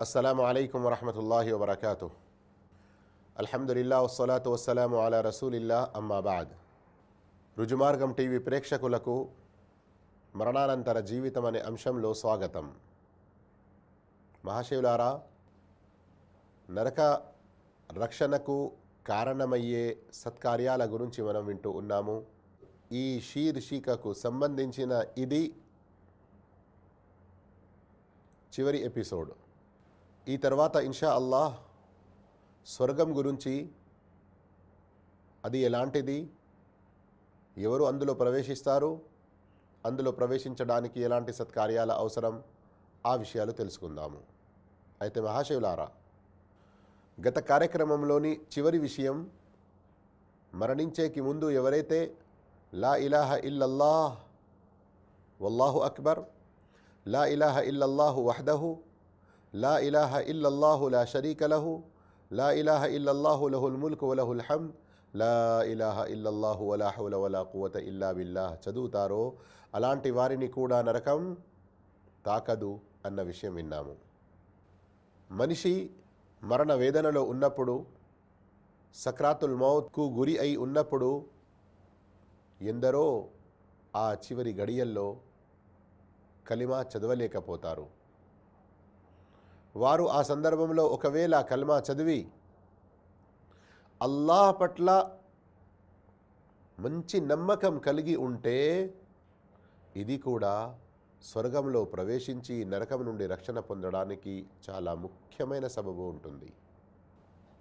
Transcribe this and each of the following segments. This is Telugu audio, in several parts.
అస్సలాము అలైకుం వరహమతుల్లాహి వబర్కాతు అల్హమ్దుల్లా వసలాతు వసలాము అలా రసూలిల్లా అమ్మాబాద్ రుజుమార్గం టీవీ ప్రేక్షకులకు మరణానంతర జీవితం అనే అంశంలో స్వాగతం మహాశివులారా నరక రక్షణకు కారణమయ్యే సత్కార్యాల గురించి మనం వింటూ ఉన్నాము ఈ శీర్షికకు సంబంధించిన ఇది చివరి ఎపిసోడ్ ఈ తర్వాత ఇన్షా అల్లాహ్ స్వర్గం గురించి అది ఎలాంటిది? ఎవరు అందులో ప్రవేశిస్తారు? అందులో ప్రవేశించడానికి ఎలాంటి సత్కార్యాల అవసరం? ఆ విషయాలు తెలుసుకుందాము. అయితే మహాశివులారా గత కార్యక్రమంలోని చివరి విషయం మరణించేకి ముందు ఎవరైతే లా ఇలాహ ఇల్లల్లాహ్ వల్లాహు అక్బర్ లా ఇలాహ ఇల్లల్లాహు వహదహు లా ఇలాహ ఇల్లల్లాహు లా షరీక లహు లా ఇలాహ ఇల్లల్లాహు లహుల్ ముల్క్ వలహుల్ హమ్ లా ఇలాహ ఇల్లల్లాహు వలా హౌల వలా కువత ఇల్లా బిల్లాహ్. చదువుతారో అలాంటి వారిని కూడా నరకం తాకదు అన్న విషయం విన్నాము. మనిషి మరణ వేదనలో ఉన్నప్పుడు సక్రాతుల్ మౌత్కు గురి అయి ఉన్నప్పుడు ఎందరో ఆ చివరి గడియల్లో కలిమా చదవలేకపోతారు. వారు ఆ సందర్భంలో ఒకవేళ కల్మా చదివి అల్లాహ్ పట్ల మంచి నమ్మకం కలిగి ఉంటే ఇది కూడా స్వర్గంలో ప్రవేశించి నరకం నుండి రక్షణ పొందడానికి చాలా ముఖ్యమైన సబబు ఉంటుంది.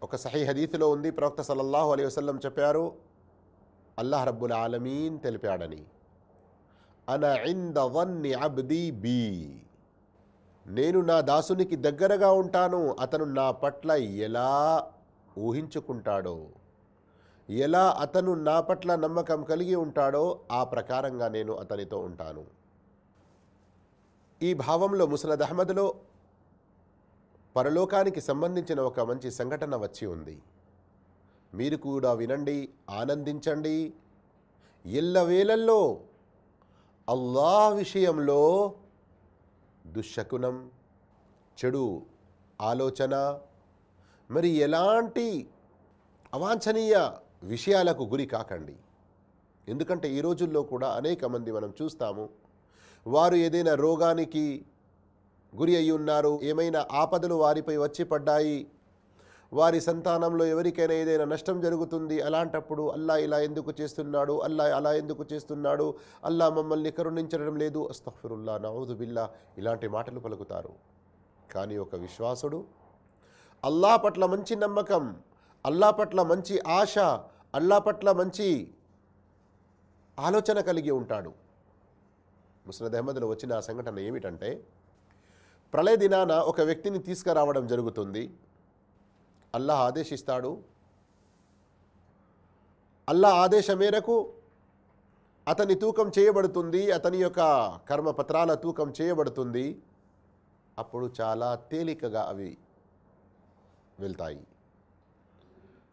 ఒక సహీ హదీతులో ఉంది ప్రవక్త సల్లల్లాహు అలీ వసల్లం చెప్పారు అల్లాహ్ రబ్బుల్ ఆలమీన్ తెలిపాడని అన ఇంద వన్ని అబ్ది బీ నేను నా దాసునికి దగ్గరగా ఉంటాను. అతను నా పట్ల ఎలా ఊహించుకుంటాడో ఎలా అతను నా పట్ల నమ్మకం కలిగి ఉంటాడో ఆ ప్రకారంగా నేను అతనితో ఉంటాను. ఈ భావంలో ముసలద్ అహ్మద్లో పరలోకానికి సంబంధించిన ఒక మంచి సంఘటన వచ్చి ఉంది. మీరు కూడా వినండి ఆనందించండి. ఎల్లవేళల్లో అల్లాహ్ విషయంలో దుశ్శకునం చెడు ఆలోచన మరి ఎలాంటి అవాంఛనీయ విషయాలకు గురి కాకండి. ఎందుకంటే ఈ రోజుల్లో కూడా అనేక మంది మనం చూస్తాము వారు ఏదైనా రోగానికి గురి అయి ఉన్నారు ఏమైనా ఆపదలు వారిపై వచ్చి పడ్డాయి వారి సంతానంలో ఎవరికైనా ఏదైనా నష్టం జరుగుతుంది అలాంటప్పుడు అల్లా ఇలా ఎందుకు చేస్తున్నాడు అల్లా అలా ఎందుకు చేస్తున్నాడు అల్లా మమ్మల్ని కరుణించడం లేదు. అస్తఫిరుల్లా నౌదు బిల్లా ఇలాంటి మాటలు పలుకుతారు. కానీ ఒక విశ్వాసుడు అల్లా పట్ల మంచి నమ్మకం అల్లా పట్ల మంచి ఆశ అల్లా పట్ల మంచి ఆలోచన కలిగి ఉంటాడు. ముసలద్ అహ్మద్లో వచ్చిన ఆ సంఘటన ఏమిటంటే ప్రళయ దినాన ఒక వ్యక్తిని తీసుకురావడం జరుగుతుంది. అల్లాహ్ ఆదేశిస్తాడు. అల్లాహ్ ఆదేశం మేరకు అతని తూకం చేయబడుతుంది అతని యొక్క కర్మపత్రాల తూకం చేయబడుతుంది. అప్పుడు చాలా తేలికగా అవి వెళ్తాయి.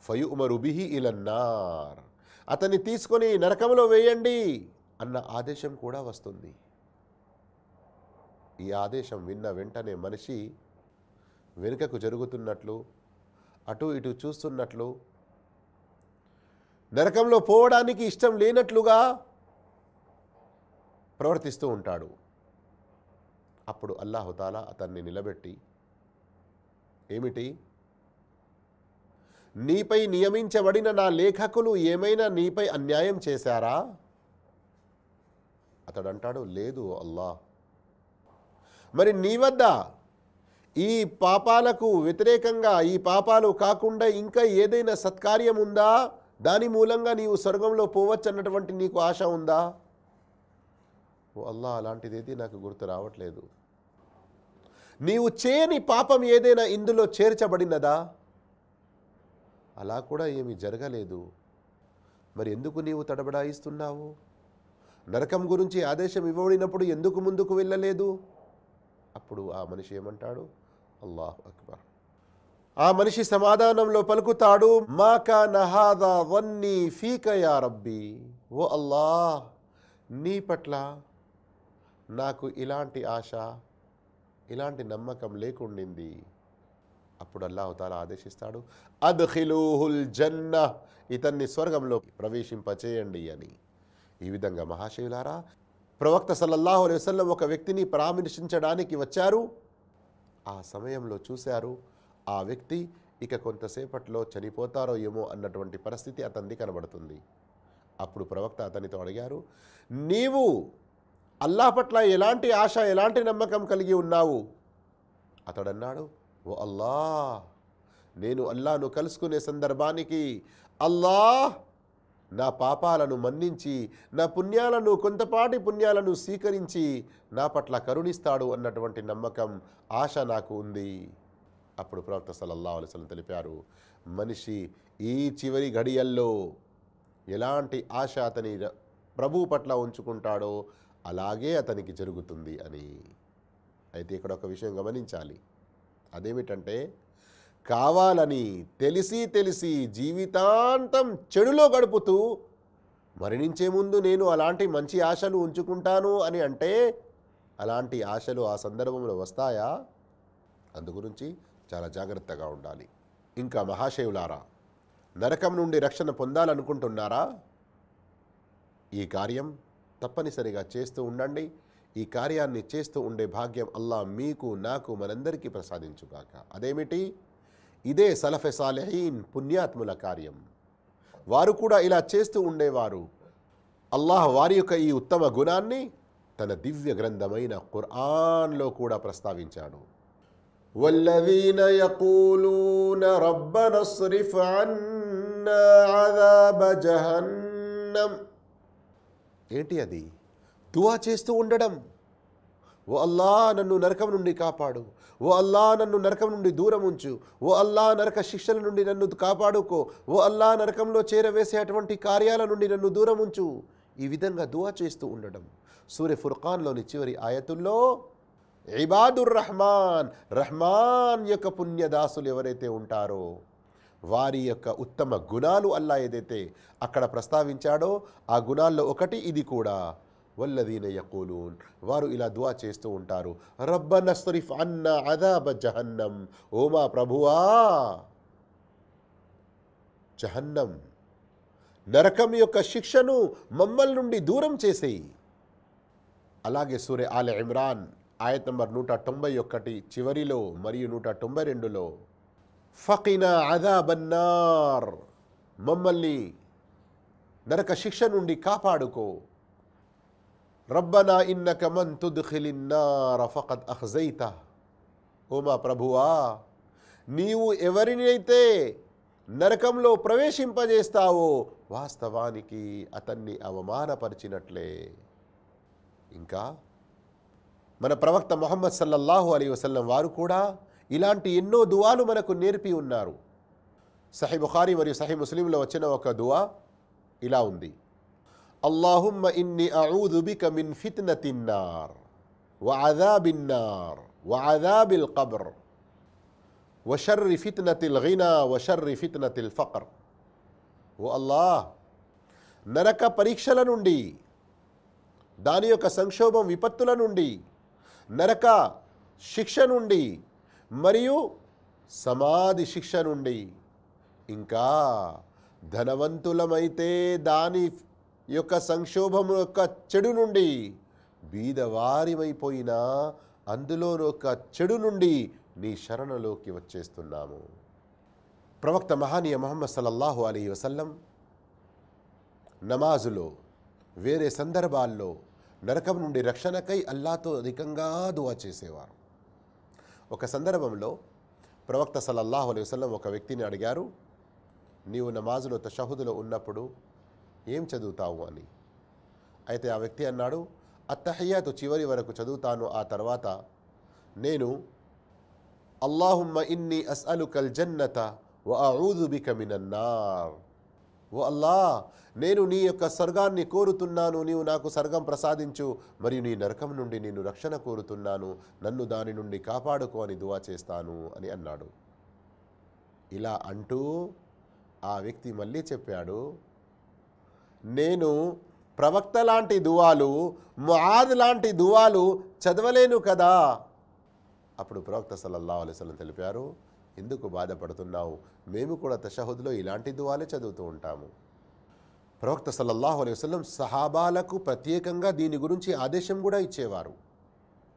ఫయు ఉమరుబిహి ఇలన్నార్ అతన్ని తీసుకొని నరకంలో వేయండి అన్న ఆదేశం కూడా వస్తుంది. ఈ ఆదేశం విన్న వెంటనే మనిషి వెనుకకు జరుగుతున్నట్లు అటు ఇటు చూస్తున్నట్లు. నరకంలో పోవడానికి ఇష్టం లేనట్లుగా ప్రవర్తిస్తూ ఉంటాడు. అప్పుడు అల్లాహుతాలా అతన్ని నిలబెట్టి ఏమిటి? నీపై నియమించబడిన నా లేఖకులు ఏమైనా నీపై అన్యాయం చేశారా? అతడంటాడు లేదు అల్లా మరి నీ వద్ద ఈ పాపాలకు వ్యతిరేకంగా ఈ పాపాలు కాకుండా ఇంకా ఏదైనా సత్కార్యం ఉందా? దాని మూలంగా నీవు స్వర్గంలో పోవచ్చు అన్నటువంటి నీకు ఆశ ఉందా? ఓ అల్లా అలాంటిదేది నాకు గుర్తు రావట్లేదు. నీవు చేయని పాపం ఏదైనా ఇందులో చేర్చబడినదా? అలా కూడా ఏమీ జరగలేదు. మరి ఎందుకు నీవు తడబడాయిస్తున్నావు? నరకం గురించి ఆదేశం ఇవ్వబడినప్పుడు ఎందుకు ముందుకు వెళ్ళలేదు? అప్పుడు ఆ మనిషి ఏమంటాడు? అల్లాహ్ అక్బర్. ఆ మనిషి సమాధానంలో పలుకుతాడు మాకా నహాదా వన్నీ ఫీకయా రబ్బీ. ఓ అల్లాహ్ నీ పట్ల నాకు ఇలాంటి ఆశ ఇలాంటి నమ్మకం లేకుండింది. అప్పుడు అల్లాహుతాల ఆదేశిస్తాడు అద్ఖిలూహుల్ జన్న ఇతన్ని స్వర్గంలో ప్రవేశింపచేయండి అని. ఈ విధంగా మహాశివులారా ప్రవక్త సల్లల్లాహు అలైహి ఒక వ్యక్తిని పరామర్శించడానికి వచ్చారు. ఆ సమయంలో చూశారు ఆ వ్యక్తి ఇక కొంతసేపట్లో చనిపోతారో ఏమో అన్నటువంటి పరిస్థితి అతనిది కనబడుతుంది. అప్పుడు ప్రవక్త అతనితో అడిగారు నీవు అల్లా పట్ల ఎలాంటి ఆశ ఎలాంటి నమ్మకం కలిగి ఉన్నావు? అతడన్నాడు ఓ అల్లా నేను అల్లాను కలుసుకునే సందర్భానికి అల్లాహ్ నా పాపాలను మన్నించి నా పుణ్యాలను కొంతపాటి పుణ్యాలను స్వీకరించి నా పట్ల కరుణిస్తాడు అన్నటువంటి నమ్మకం ఆశ నాకు ఉంది. అప్పుడు ప్రవక్త సల్లల్లా అలసలం తెలిపారు మనిషి ఈ చివరి ఘడియల్లో ఎలాంటి ఆశ అతని ర- ప్రభువు పట్ల ఉంచుకుంటాడో అలాగే అతనికి జరుగుతుంది అని. అయితే ఇక్కడ ఒక విషయం గమనించాలి. అదేమిటంటే కావాలని తెలిసి తెలిసి జీవితాంతం చెడులో గడుపుతూ మరణించే ముందు నేను అలాంటి మంచి ఆశలు ఉంచుకుంటాను అని అంటే అలాంటి ఆశలు ఆ సందర్భంలో వస్తాయా? అందుగురించి చాలా జాగ్రత్తగా ఉండాలి. ఇంకా మహాశివులారా నరకం నుండి రక్షణ పొందాలనుకుంటున్నారా? ఈ కార్యం తప్పనిసరిగా చేస్తూ ఉండండి. ఈ కార్యాన్ని చేస్తూ ఉండే భాగ్యం అల్లా మీకు నాకు మనందరికీ ప్రసాదించుగాక. అదేమిటి? ఇదే సలఫె సాలెహీన్ పుణ్యాత్ముల కార్యం వారు కూడా ఇలా చేస్తూ ఉండేవారు అల్లాహ్ వారి యొక్క ఈ ఉత్తమ గుణాన్ని తన దివ్య గ్రంథమైన ఖుర్ఆన్లో కూడా ప్రస్తావించాడు والذين يقولون ربنا اصرف عنا عذاب جهنم ఏంటి అది దువా చేస్తూ ఉండడం ఓ అల్లా నన్ను నరకం నుండి కాపాడు. ఓ అల్లా నన్ను నరకం నుండి దూరం ఉంచు. ఓ అల్లా నరక శిక్షల నుండి నన్ను కాపాడుకో. ఓ అల్లా నరకంలో చేరవేసే అటువంటి కార్యాల నుండి నన్ను దూరం ఉంచు. ఈ విధంగా దువా చేస్తూ ఉండడం. సూర్య ఫుర్ఖాన్లోని చివరి ఆయతుల్లో ఇబాదుర్ రహమాన్ రహమాన్ యొక్క పుణ్యదాసులు ఎవరైతే ఉంటారో వారి యొక్క ఉత్తమ గుణాలు అల్లా ఏదైతే అక్కడ ప్రస్తావించాడో ఆ గుణాల్లో ఒకటి ఇది కూడా. వల్లదీన యకూలూన్. వారు ఇలా దువా చేస్తూ ఉంటారు. రబ్బన స్రిఫ్ అన్న అదాబ జహన్నం. ఓమా ప్రభువా! జహన్నం. నరకం యొక్క శిక్షను మమ్మల్ నుండి దూరం చేసేయి. అలాగే సూర్య ఆల ఇమ్రాన్ ఆయత్ నంబర్ నూట తొంభై ఒకటి చివరిలో మరియు నూట తొంభై రెండులో ఫకినా అదాబన్నార్ మమ్మల్ని నరక శిక్ష నుండి కాపాడుకో. రబ్బనా ఇన్నక మన్ తుద్ఖిలిన్నార ఫకద్ అఖ్జైత. ఓ మా ప్రభువా నీవు ఎవరినైతే నరకంలో ప్రవేశింపజేస్తావో వాస్తవానికి అతన్ని అవమానపరిచినట్లే. ఇంకా మన ప్రవక్త మొహమ్మద్ సల్లల్లాహు అలీ వసల్లం వారు కూడా ఇలాంటి ఎన్నో దువాలు మనకు నేర్పి ఉన్నారు. సహీ బుఖారి మరియు సహీ ముస్లింలో వచ్చిన ఒక దువా ఇలా ఉంది. అల్లాహుమ్మ ఇన్ని అఊదు బిక మిన్ ఫిత్నతిన్నార్ వఅదాబిన్నార్ వఅదాబిల్ కబ్ర్ వషర్రి ఫిత్నతిల్ గినా వషర్రి ఫిత్నతిల్ ఫక్ర్ ఓ అల్లాహ్ నరక పరీక్షల నుండి దాని యొక్క సంక్షోభం విపత్తుల నుండి నరక శిక్ష నుండి మరియు సమాధి శిక్ష నుండి ఇంకా ధనవంతులమైతే దాని యొక్క సంక్షోభం యొక్క చెడు నుండి బీదవారిమైపోయినా అందులో ఒక చెడు నుండి నీ శరణలోకి వచ్చేస్తున్నాము. ప్రవక్త మహానీయ మొహమ్మద్ సల్లల్లాహు అలీ వసల్లం నమాజులో వేరే సందర్భాల్లో నరకం నుండి రక్షణకై అల్లాతో అధికంగా దువా చేసేవారు. ఒక సందర్భంలో ప్రవక్త సల్లల్లాహు అలీ వసల్లం ఒక వ్యక్తిని అడిగారు నీవు నమాజులో తషహుదులో ఉన్నప్పుడు ఏం చదువుతావు అని. అయితే ఆ వ్యక్తి అన్నాడు అత్తహయ్యాతో చివరి వరకు చదువుతాను ఆ తర్వాత నేను అల్లాహుమ్మ ఇన్ని అస్అలుకల్ జన్నత వ అఊదు మినన్నార్ ఓ అల్లా నేను నీ యొక్క స్వర్గాన్ని కోరుతున్నాను నీవు నాకు స్వర్గం ప్రసాదించు మరియు నీ నరకం నుండి నేను రక్షణ కోరుతున్నాను నన్ను దాని నుండి కాపాడుకో అని దువా చేస్తాను అని అన్నాడు. ఇలా అంటూ ఆ వ్యక్తి మళ్ళీ చెప్పాడు నేను ప్రవక్త లాంటి దువాలు ముఆద్ లాంటి దువాలు చదవలేను కదా. అప్పుడు ప్రవక్త సల్లల్లా అలైహి తెలిపారు ఎందుకు బాధపడుతున్నావు? మేము కూడా తషహుద్లో ఇలాంటి దువాలే చదువుతూ ఉంటాము. ప్రవక్త సల్లల్లాహు అలైహి సహాబాలకు ప్రత్యేకంగా దీని గురించి ఆదేశం కూడా ఇచ్చేవారు.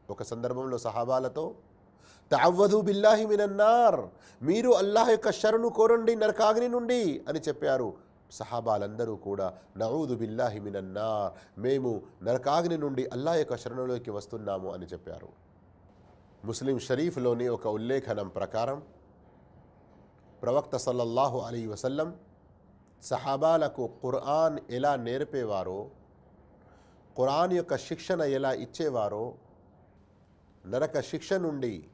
ఒక సందర్భంలో సహాబాలతో తావ్వధు బిల్లాహి మినన్నార్ మీరు అల్లాహ్ యొక్క శరణు కోరండి నరకాగ్ని నుండి అని చెప్పారు. సహాబాలందరూ కూడా నవూదు బిల్లాహి మినన్నార్ మేము నరకాగ్ని నుండి అల్లాహ్ యొక్క శరణులోకి వస్తున్నాము అని చెప్పారు. ముస్లిం షరీఫ్లోని ఒక ఉల్లేఖనం ప్రకారం ప్రవక్త సల్లల్లాహు అలీ వసల్లం సహాబాలకు ఖురాన్ ఎలా నేర్పేవారో ఖురాన్ యొక్క శిక్షణ ఎలా ఇచ్చేవారో నరక శిక్ష నుండి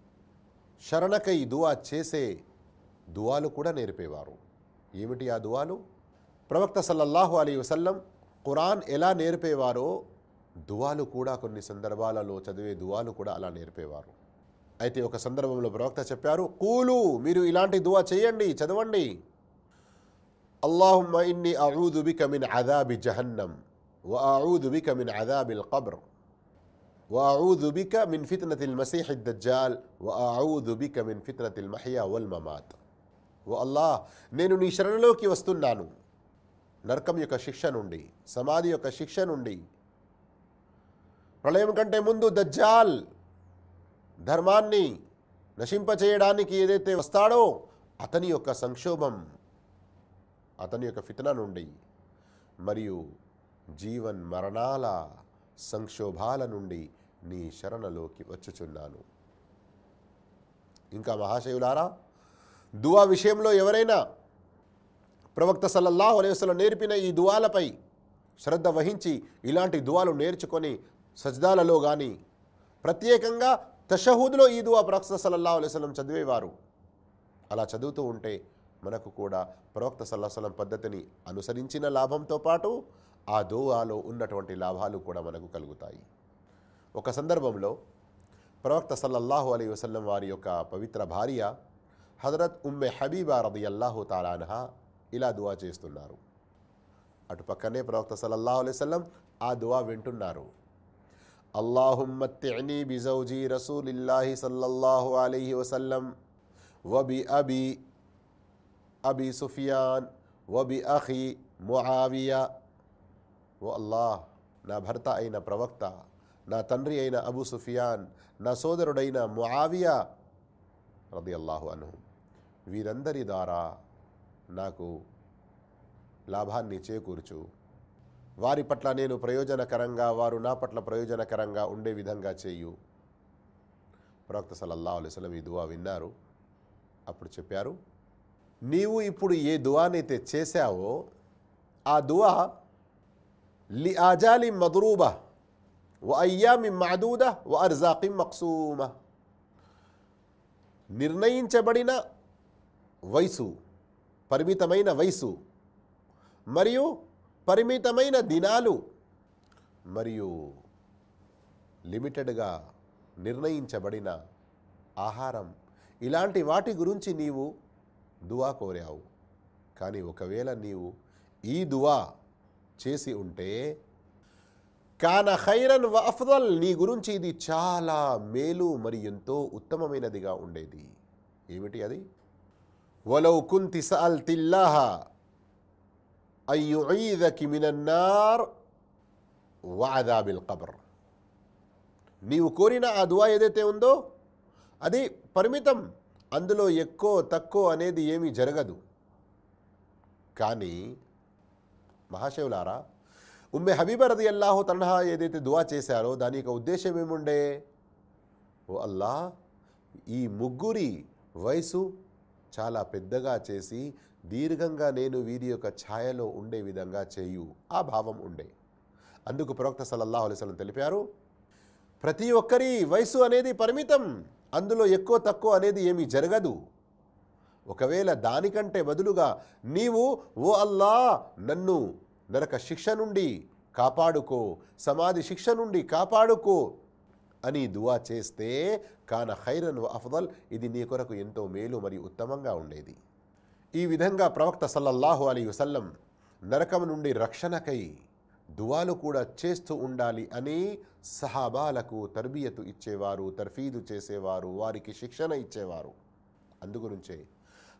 శరణకై దువా చేసే దువాలు కూడా నేర్పేవారు. ఏమిటి ఆ దువాలు? ప్రవక్త సల్లల్లాహు అలీ వసల్లం ఖురాన్ ఎలా నేర్పేవారో దువాలు కూడా కొన్ని సందర్భాలలో చదివే దువాలు కూడా అలా నేర్పేవారు అయితే ఒక సందర్భంలో ప్రవక్త చెప్పారు కూలు మీరు ఇలాంటి దువా చేయండి చదవండి అల్లాహుమ్మ ఇన్ని అఊదుబిక మిన్ అదాబి జహన్నం వ అఊదుబిక మిన్ అదాబిల్ కబ్ర్ వ అఊదుబిక మిన్ ఫిత్నతిల్ మసీహిద్ దజ్జాల్ వ అఊదుబిక మిన్ ఫిత్నతిల్ మహియా వల్ మమాత్ ఓ అల్లాహ్ నేను నీ శరణలోకి వస్తున్నాను నరకం యొక్క శిక్ష నుండి సమాధి యొక్క శిక్ష నుండి. ప్రళయం కంటే ముందు దజ్జాల్ ధర్మాన్ని నశింపచేయడానికి ఏదైతే వస్తాడో అతని యొక్క సంక్షోభం అతని యొక్క ఫితన నుండి మరియు జీవన్ మరణాల సంక్షోభాల నుండి నీ శరణలోకి వచ్చుచున్నాను. ఇంకా మహాశయులారా దువా విషయంలో ఎవరైనా ప్రవక్త సల్లల్లాహు అలైవసం నేర్పిన ఈ దువాలపై శ్రద్ధ వహించి ఇలాంటి దువాలు నేర్చుకొని సజ్దాలలో కానీ ప్రత్యేకంగా తషహూద్లో ఈ దువా ప్రవక్త సల్లల్లాహు అలైవలం చదివేవారు. అలా చదువుతూ ఉంటే మనకు కూడా ప్రవక్త సల్లాహలం పద్ధతిని అనుసరించిన లాభంతో పాటు ఆ దువాలో ఉన్నటువంటి లాభాలు కూడా మనకు కలుగుతాయి. ఒక సందర్భంలో ప్రవక్త సల్లల్లాహు అలీ వసల్లం వారి యొక్క పవిత్ర భార్య హజరత్ ఉమ్మె హబీబా రది అల్లాహు తాలాన్హా ఇలా దువా చేస్తున్నారు. అటు పక్కనే ప్రవక్త సల్లల్లాహు అలైవల్లం ఆ దువా వింటున్నారు. అల్లాహుమ్మత్తిని బిజౌజీ రసూలిల్లాహి సల్లల్లాహు అలైహి వసల్లం వబి అబి అబి సుఫియాన్ వబి అహి మొహావియా ఓ అల్లాహ్ నా భర్త అయిన ప్రవక్త నా తండ్రి అయిన అబు సుఫియాన్ నా సోదరుడైన ముఆవియా రది అల్లాహు అను వీరందరి ద్వారా నాకు లాభాన్ని చేకూర్చు. వారి పట్ల నేను ప్రయోజనకరంగా వారు నా పట్ల ప్రయోజనకరంగా ఉండే విధంగా చేయు. ప్రవక్త సలల్లా అలిస్లం ఈ దువా విన్నారు. అప్పుడు చెప్పారు నీవు ఇప్పుడు ఏ దువానైతే చేశావో ఆ దువా లి ఆజాలి మదరూబ వ అయ్యామి మాదూద వ అర్జాకి మక్సూమ. నిర్ణయించబడిన వయసు పరిమితమైన వయసు మరియు పరిమితమైన దినాలు మరియు లిమిటెడ్గా నిర్ణయించబడిన ఆహారం. ఇలాంటి వాటి గురించి నీవు దువా కోరావు. కానీ ఒకవేళ నీవు ఈ దువా చేసి ఉంటే కాన ఖైరన్ వ అఫ్దల్ నీ గురించి ఇది చాలా మేలు మరి ఎంతో ఉత్తమమైనదిగా ఉండేది. ఏమిటి అది? వలౌ కుంతి సఅల్తిల్లాహ అయ్యుఈదకి మినన్నార్ వాదాబిల్ కబర్ నీవు కోరిన ఆ దువా ఏదైతే ఉందో అది పరిమితం. అందులో ఎక్కువ తక్కువ అనేది ఏమీ జరగదు. కానీ మహాశివులారా ఉమ్మె హబీబ రది అల్లాహు తన్హా ఏదైతే దువా చేశారో దాని యొక్క ఉద్దేశం ఏముండే? ఓ అల్లా ఈ ముగ్గురి వయసు చాలా పెద్దగా చేసి దీర్ఘంగా నేను వీరి యొక్క ఛాయలో ఉండే విధంగా చేయు. ఆ భావం ఉండే. అందుకు ప్రవక్త సల్లల్లాహు అలైహి తెలిపారు ప్రతి ఒక్కరి వయసు అనేది పరిమితం. అందులో ఎక్కువ తక్కువ అనేది ఏమీ జరగదు. ఒకవేళ దానికంటే బదులుగా నీవు ఓ అల్లా నన్ను నరక శిక్ష నుండి కాపాడుకో సమాధి శిక్ష నుండి కాపాడుకో అని దువా చేస్తే కాన ఖైరన్ అఫ్దల్. ఇది నీ కొరకు ఎంతో మేలు మరియు ఉత్తమంగా ఉండేది. ఈ విధంగా ప్రవక్త సల్లల్లాహు అలీ వసల్లం నరకం నుండి రక్షణకై దువాలు కూడా చేస్తూ ఉండాలి అని సహాబాలకు తర్బియతు ఇచ్చేవారు తర్ఫీదు చేసేవారు వారికి శిక్షణ ఇచ్చేవారు. అందుగురించే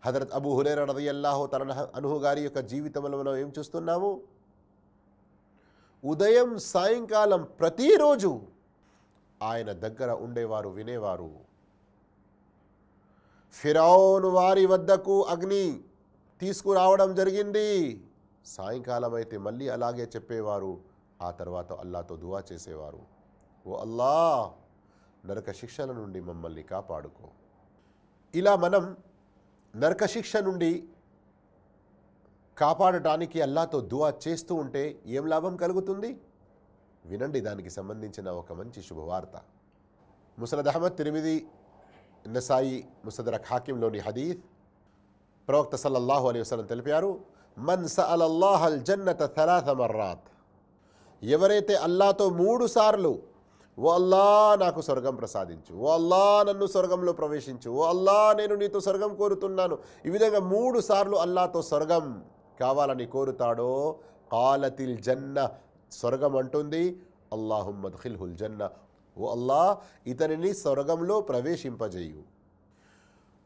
హజరత్ అబు హురేర రదియల్లాహు తన అనుహు గారి యొక్క జీవితంలో మనం ఏం చూస్తున్నాము? ఉదయం సాయంకాలం ప్రతిరోజు ఆయన దగ్గర ఉండేవారు వినేవారు. ఫిరౌను వారి వద్దకు అగ్ని తీసుకురావడం జరిగింది. సాయంకాలం అయితే మళ్ళీ అలాగే చెప్పేవారు. ఆ తర్వాత అల్లాతో దువా చేసేవారు. ఓ అల్లా నరక శిక్షల నుండి మమ్మల్ని కాపాడుకో. ఇలా మనం నరక శిక్ష నుండి కాపాడటానికి అల్లాతో దువా చేస్తూ ఉంటే ఏం లాభం కలుగుతుంది? వినండి దానికి సంబంధించిన ఒక మంచి శుభవార్త. ముసలద్ అహ్మద్ తిరిమిది నసాయి ముసదరక్ హాకింలోని హదీఫ్ ప్రవక్త సల్లల్లాహు అలీ వసలం తెలిపారు మన్ సఅలల్లాహల్ జన్నత థలాథ మర్రాత్. ఎవరైతే అల్లాతో మూడు సార్లు ఓ అల్లా నాకు స్వర్గం ప్రసాదించు. ఓ అల్లా నన్ను స్వర్గంలో ప్రవేశించు. ఓ అల్లా నేను నీతో స్వర్గం కోరుతున్నాను. ఈ విధంగా మూడు సార్లు అల్లాతో స్వర్గం కావాలని కోరుతాడో కాలతిల్ జన్న స్వర్గం అంటుంది. అల్లాహుమ్మద్ హుల్జన్న ఓ అల్లా ఇతనిని స్వర్గంలో ప్రవేశింపజేయు.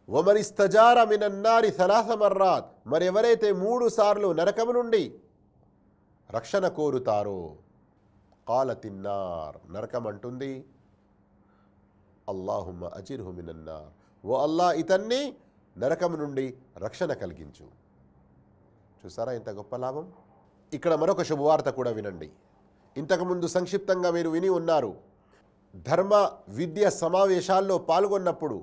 ఒమరిస్తజార మినన్నారి సలాసమర్రాత్ మరెవరైతే మూడు సార్లు నరకము నుండి రక్షణ కోరుతారో కాల తిన్నార్ నరకం అంటుంది. అల్లాహుమ్మ అజిర్హుమినన్నార్ ఓ అల్లా ఇతన్ని నరకం నుండి రక్షణ కలిగించు. చూసారా ఇంత గొప్ప లాభం? ఇక్కడ మరొక శుభవార్త కూడా వినండి. ఇంతకుముందు సంక్షిప్తంగా మీరు విని ఉన్నారు. ధర్మ విద్య సమావేశాల్లో పాల్గొన్నప్పుడు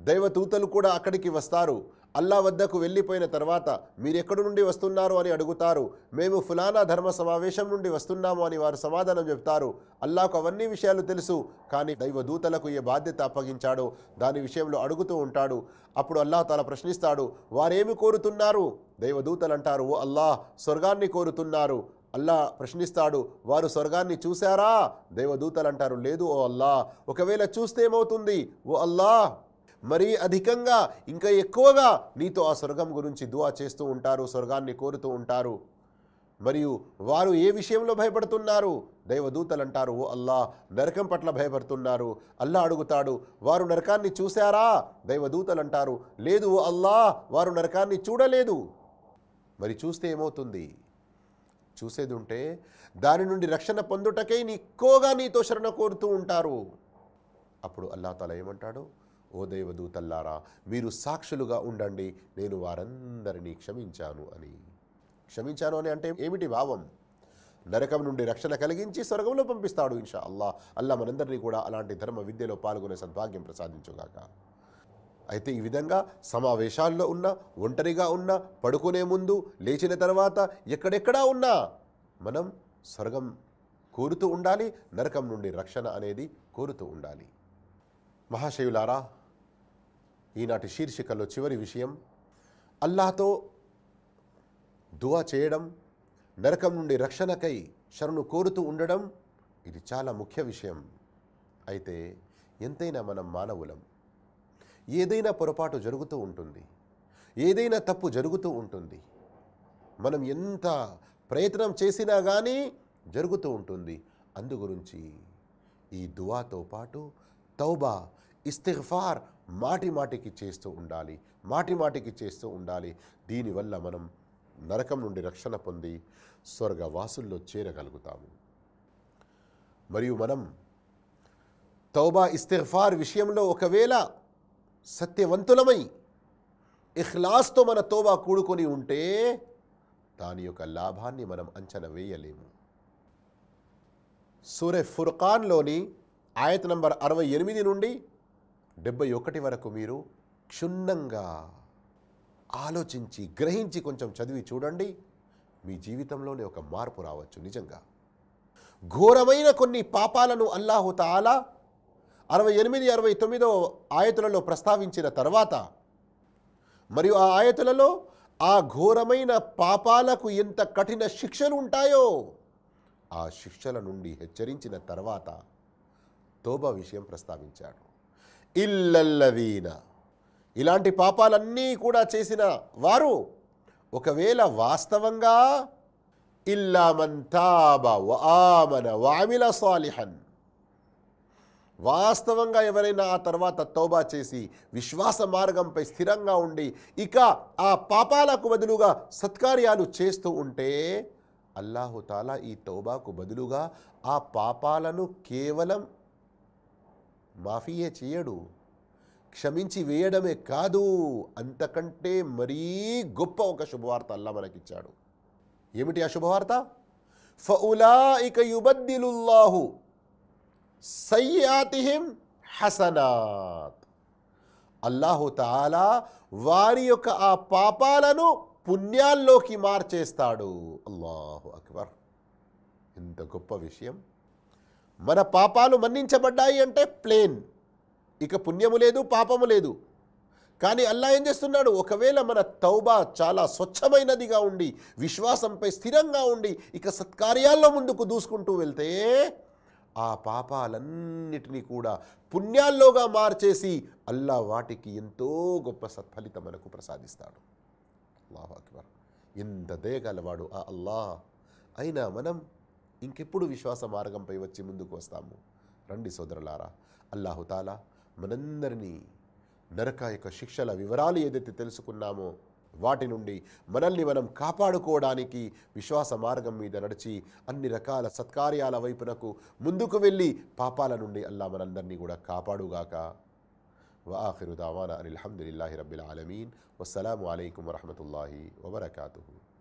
దైవదూతలు కూడా అక్కడికి వస్తారు. అల్లా వద్దకు వెళ్ళిపోయిన తర్వాత మీరు ఎక్కడి నుండి వస్తున్నారు అని అడుగుతారు. మేము ఫులానా ధర్మ సమావేశం నుండి వస్తున్నాము అని వారు సమాధానం చెప్తారు. అల్లాకు అవన్నీ విషయాలు తెలుసు. కానీ దైవదూతలకు ఏ బాధ్యత అప్పగించాడో దాని విషయంలో అడుగుతూ ఉంటాడు. అప్పుడు అల్లాహ్ తాలా ప్రశ్నిస్తాడు వారేమి కోరుతున్నారు? దైవదూతలు అంటారు ఓ అల్లాహ్ స్వర్గాన్ని కోరుతున్నారు. అల్లా ప్రశ్నిస్తాడు వారు స్వర్గాన్ని చూశారా? దైవదూతలు అంటారు లేదు ఓ అల్లా ఒకవేళ చూస్తే ఏమవుతుంది? ఓ అల్లా మరీ అధికంగా ఇంకా ఎక్కువగా నీతో ఆ స్వర్గం గురించి దువా చేస్తూ ఉంటారు స్వర్గాన్ని కోరుతూ ఉంటారు. మరియు వారు ఏ విషయంలో భయపడుతున్నారు? దైవదూతలు అంటారు ఓ అల్లా నరకం పట్ల భయపడుతున్నారు. అల్లా అడుగుతాడు వారు నరకాన్ని చూశారా? దైవదూతలు అంటారు లేదు ఓ అల్లా వారు నరకాన్ని చూడలేదు. మరి చూస్తే ఏమవుతుంది? చూసేది ఉంటే దాని నుండి రక్షణ పొందుటకై నీ ఎక్కువగా నీతో శరణ కోరుతూ ఉంటారు. అప్పుడు అల్లా ఏమంటాడు? ఓ దేవదూతల్లారా మీరు సాక్షులుగా ఉండండి నేను వారందరినీ క్షమించాను అని. క్షమించాను అని అంటే ఏమిటి భావం? నరకం నుండి రక్షణ కలిగించి స్వర్గంలో పంపిస్తాడు ఇన్షా అల్లా అల్లా మనందరినీ కూడా అలాంటి ధర్మ విద్యలో పాల్గొనే సద్భాగ్యం ప్రసాదించుగాక. అయితే ఈ విధంగా సమావేశాల్లో ఉన్న ఒంటరిగా ఉన్న పడుకునే ముందు లేచిన తర్వాత ఎక్కడెక్కడా ఉన్నా మనం స్వర్గం కోరుతూ ఉండాలి నరకం నుండి రక్షణ అనేది కోరుతూ ఉండాలి. మహాశయులారా ఈనాటి శీర్షికలో చివరి విషయం అల్లాహతో దువా చేయడం నరకం నుండి రక్షణకై శరణు కోరుతూ ఉండడం ఇది చాలా ముఖ్య విషయం. అయితే ఎంతైనా మనం మానవులం. ఏదైనా పొరపాటు జరుగుతూ ఉంటుంది. ఏదైనా తప్పు జరుగుతూ ఉంటుంది. మనం ఎంత ప్రయత్నం చేసినా కానీ జరుగుతూ ఉంటుంది. అందుగురించి ఈ దువాతో పాటు తౌబా ఇస్తిఫార్ మాటి మాటికి చేస్తూ ఉండాలి మాటి మాటికి చేస్తూ ఉండాలి. దీనివల్ల మనం నరకం నుండి రక్షణ పొంది స్వర్గవాసుల్లో చేరగలుగుతాము. మరియు మనం తౌబా ఇస్తిఫార్ విషయంలో ఒకవేళ సత్యవంతులమై ఇఖ్లాస్తో మన తోబా కూడుకొని ఉంటే దాని యొక్క లాభాన్ని మనం అంచనా వేయలేము. సూర్య ఫుర్ఖాన్లోని ఆయత నంబర్ అరవై ఎనిమిది నుండి డెబ్బై ఒకటి వరకు మీరు క్షుణ్ణంగా ఆలోచించి గ్రహించి కొంచెం చదివి చూడండి. మీ జీవితంలోనే ఒక మార్పు రావచ్చు నిజంగా. ఘోరమైన కొన్ని పాపాలను అల్లాహుత తాలా అరవై ఎనిమిది అరవై తొమ్మిదో ఆయతులలో ప్రస్తావించిన తర్వాత మరియు ఆ ఆయతులలో ఆ ఘోరమైన పాపాలకు ఎంత కఠిన శిక్షలు ఉంటాయో ఆ శిక్షల నుండి హెచ్చరించిన తర్వాత తోబా విషయం ప్రస్తావించాడు. ఇల్లల్లదీన. ఇలాంటి పాపాలన్నీ కూడా చేసిన వారు ఒకవేళ వాస్తవంగా ఇల్లామన్ తాబ వామిల సాలిహన్. వాస్తవంగా ఎవరైనా ఆ తర్వాత తౌబా చేసి విశ్వాస మార్గంపై స్థిరంగా ఉండి ఇక ఆ పాపాలకు బదులుగా సత్కార్యాలు చేస్తూ ఉంటే అల్లాహుతాలా ఈ తౌబాకు బదులుగా ఆ పాపాలను కేవలం మాఫీయే చేయడు. క్షమించి వేయడమే కాదు అంతకంటే మరీ గొప్ప ఒక శుభవార్త అల్లా మనకిచ్చాడు. ఏమిటి ఆ శుభవార్త? ఫౌలా ఇక యుబద్దిలుల్లాహు సయ్యాతిహిం హసనాత్. అల్లాహు తాలా వారి యొక్క ఆ పాపాలను పుణ్యాల్లోకి మార్చేస్తాడు. అల్లాహు అక్బర్. ఎంత గొప్ప విషయం. మన పాపాలు మన్నించబడ్డాయి అంటే ప్లేన్ ఇక పుణ్యము లేదు పాపము లేదు. కానీ అల్లా ఏం చేస్తున్నాడు? ఒకవేళ మన తౌబా చాలా స్వచ్ఛమైనదిగా ఉండి విశ్వాసంపై స్థిరంగా ఉండి ఇక సత్కార్యాల్లో ముందుకు దూసుకుంటూ వెళ్తే ఆ పాపాలన్నిటినీ కూడా పుణ్యాల్లోగా మార్చేసి అల్లా వాటికి ఎంతో గొప్ప సత్ఫలితం మనకు ప్రసాదిస్తాడు. అల్లాహ్ అక్బర్. ఎంత దయగలవాడు ఆ అల్లా. అయినా మనం ఇంకెప్పుడు విశ్వాస మార్గంపై వచ్చి ముందుకు వస్తాము? రండి సోదరులారా అల్లాహుతాలా మనందరినీ నరక యొక్క శిక్షల వివరాలు ఏదైతే తెలుసుకున్నామో వాటి నుండి మనల్ని మనం కాపాడుకోవడానికి విశ్వాస మార్గం మీద నడిచి అన్ని రకాల సత్కార్యాల వైపునకు ముందుకు వెళ్ళి పాపాల నుండి అల్లా మనందరినీ కూడా కాపాడుగాక. వాఖిరు దావానా అనిల్ రబ్బిల్ ఆలమీన్. వస్సలాము అలైకుం వరహమతుల్లాహి వబర్కాతుహు.